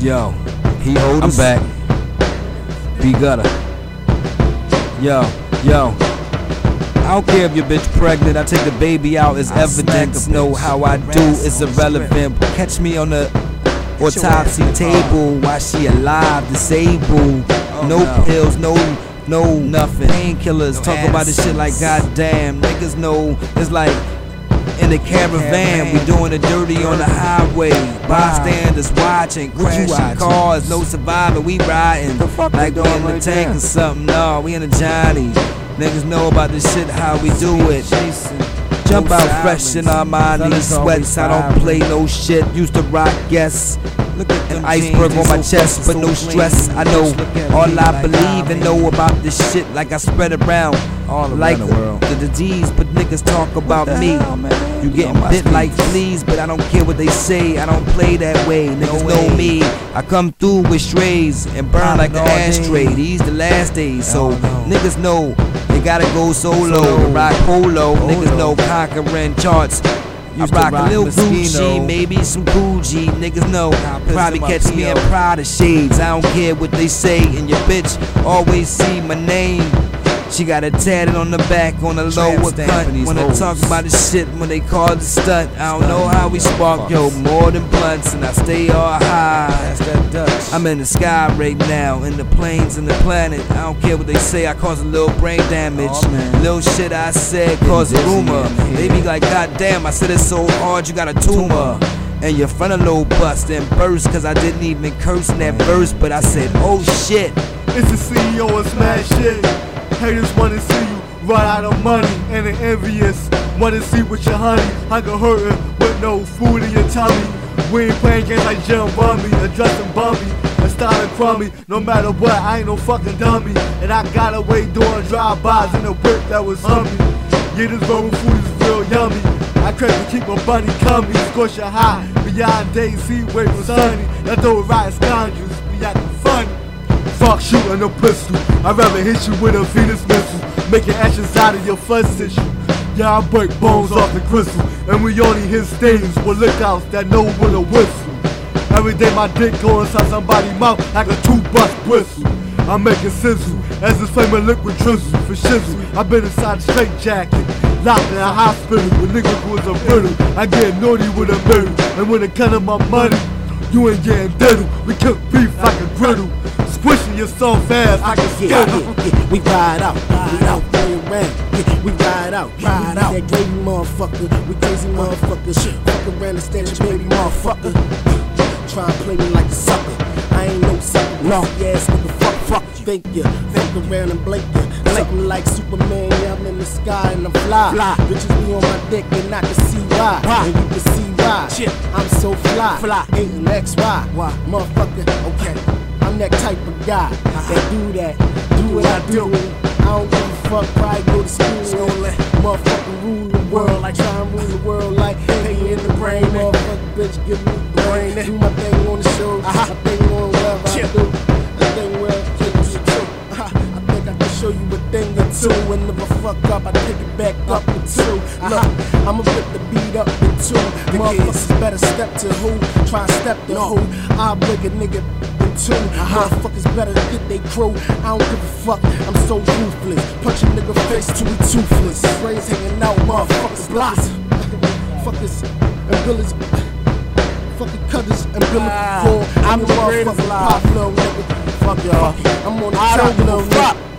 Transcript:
Yo, he hold I'm back. B Gutta. Yo, yo. I don't care if your bitch pregnant. I take the baby out as evidence. Know how I do is irrelevant. Catch me on the autopsy table while she alive, disabled. Oh, no, no pills, no no nothing. Painkillers. No Talk about this shit like goddamn. Niggas know it's like in the caravan. We doing the dirty on the highway. Bystanders watching, crashing cars, no survivor. We riding like we in the tank or something. No, we in the Johnny. Niggas know about this shit, how we do it. Jump out fresh in Armani sweats. I don't play no shit. Used to rock yes. Look at An iceberg on my chest, but no stress. I know all I believe and know about this shit like I spread around all like the, world. the disease. But niggas talk about me. You getting bit like fleas, but I don't care what they say. I don't play that way. Niggas know me. I come through with strays and burn like an ashtray. These the last days, so niggas know they gotta go solo. Rock polo, niggas know conquering charts. I rock, rock a little Gucci, maybe some Gucci. Niggas know. Probably catch me in Prada shades. I don't care what they say. And your bitch always see my name. She got it tatted on the back on the lower cut. When I talk about the shit, when they call it stunt, I don't know how we spark, yo, more than blunts, and I stay all high. I'm in the sky right now, in the planes and the planet. I don't care what they say, I cause a little brain damage. Little shit I said cause a rumor. They be like, God damn, I said it so hard, you got a tumor and your frontal lobe bust and burst Cause I didn't even curse in that verse But I said, oh shit It's the CEO of Smash Shit Haters wanna see you run out of money, and the envious wanna see what your honey. I can hurt it with no food in your tummy. We ain't playing games like Jim Bumby, addressing Bumby, and starting crummy. No matter what, I ain't no fucking dummy. And I got away doing drive-bys in a whip that was hummy. Yeah, this verbal food is real yummy. I crave to keep my bunny coming, Scorching high. Beyond see wave was sunny. That throw right scoundrels, be acting funny. Fuck shooting a pistol. I'd rather hit you with a Venus missile. Making ashes out of your flesh tissue. Yeah, I break bones off the crystal. And we only hit stains with lookouts that know when to whistle. Every day my dick go inside somebody's mouth like a two-bus bristle. I'm making sizzle as this flaming liquid drizzle for shizzle. I've been inside a straight jacket, locked in a hospital with niggas was a brittle. I get naughty with a middle, and when it comes to my money, you ain't getting diddle. We cook beef like a griddle. Squishing you so fast I can yeah, yeah, yeah. We ride out, ride out, play around. Yeah, we ride out, ride out. That gravy motherfucker, we crazy motherfucker. Shit, fuck around and stand your baby motherfucker. Try and play me like a sucker. I ain't no sucker, no ass nigga. Fuck, fuck, fake ya. Fuck around and blink ya. Something like Superman, yeah, I'm in the sky and I'm fly. fly. Bitches be on my dick and I can see why. why? And you can see why. Shit. I'm so fly. Fly. Hating X, Y. Why? Motherfucker, okay. I'm that type of guy uh-huh. that do that, do what I do. I don't give a fuck, probably go to school let motherfucker rule the world. Like try and rule the world like hey in the brain. Motherfucker bitch, give me the brain. Do my thing on the show, uh-huh. Thing or two. And if I fuck up, I take it back up in two. Look, I'ma rip the beat up in two. Motherfuckers better step to who? Try step to who? I'll break a nigga too. Uh-huh. Motherfuckers better get they crew. I don't give a fuck, I'm so ruthless. Punch a nigga face till he toothless. Brains hanging out, motherfuckers blocked. Fuckers and billies. Fucking cutters and billies. Uh, I'm the greatest pop, little nigga. Fuck y'all. I'm on the top, little nigga.